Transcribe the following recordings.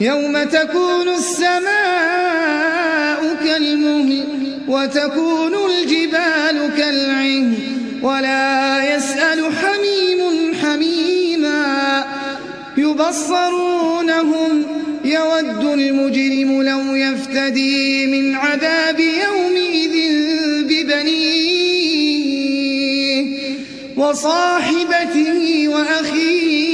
يوم تكون السماء كالمهل وتكون الجبال كالعهن ولا يسأل حميم حميما يبصرونهم يود المجرم لو يفتدي من عذاب يومئذ ببنيه وصاحبته وأخيه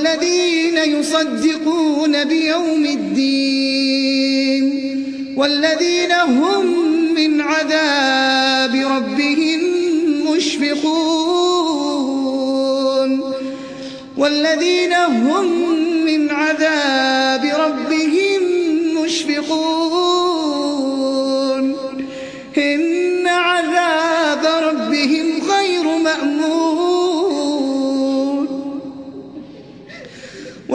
والذين يصدقون بيوم الدين والذين هم من عذاب ربهم مشفقون والذين هم من عذاب ربهم مشفقون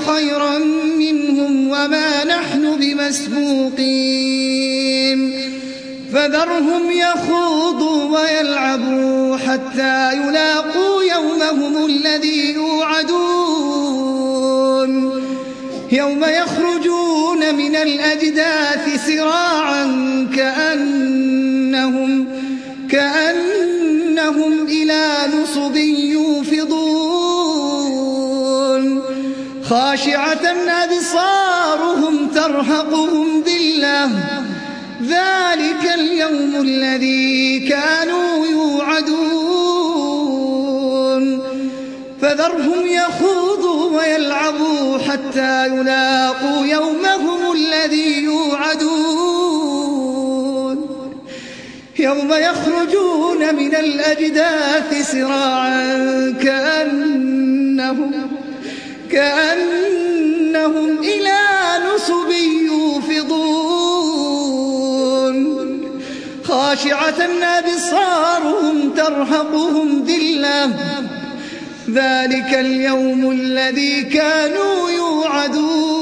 خيرا منهم وما نحن بمسبوقين. فذرهم يخوضوا ويلعبوا حتى يلاقوا يومهم الذي يوعدون. يوم يخرجون من الأجداث سراعا كأنهم خاشعة أبصارهم ترهقهم ذلة. ذلك اليوم الذي كانوا يوعدون. فذرهم يخوضوا ويلعبوا حتى يلاقوا يومهم الذي يوعدون. يوم يخرجون من الأجداث سراعا كأنهم كأنهم إلى نصب يوفضون. خاشعة أبصارهم ترهقهم ذلة. ذلك اليوم الذي كانوا يوعدون.